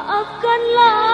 maafkanlah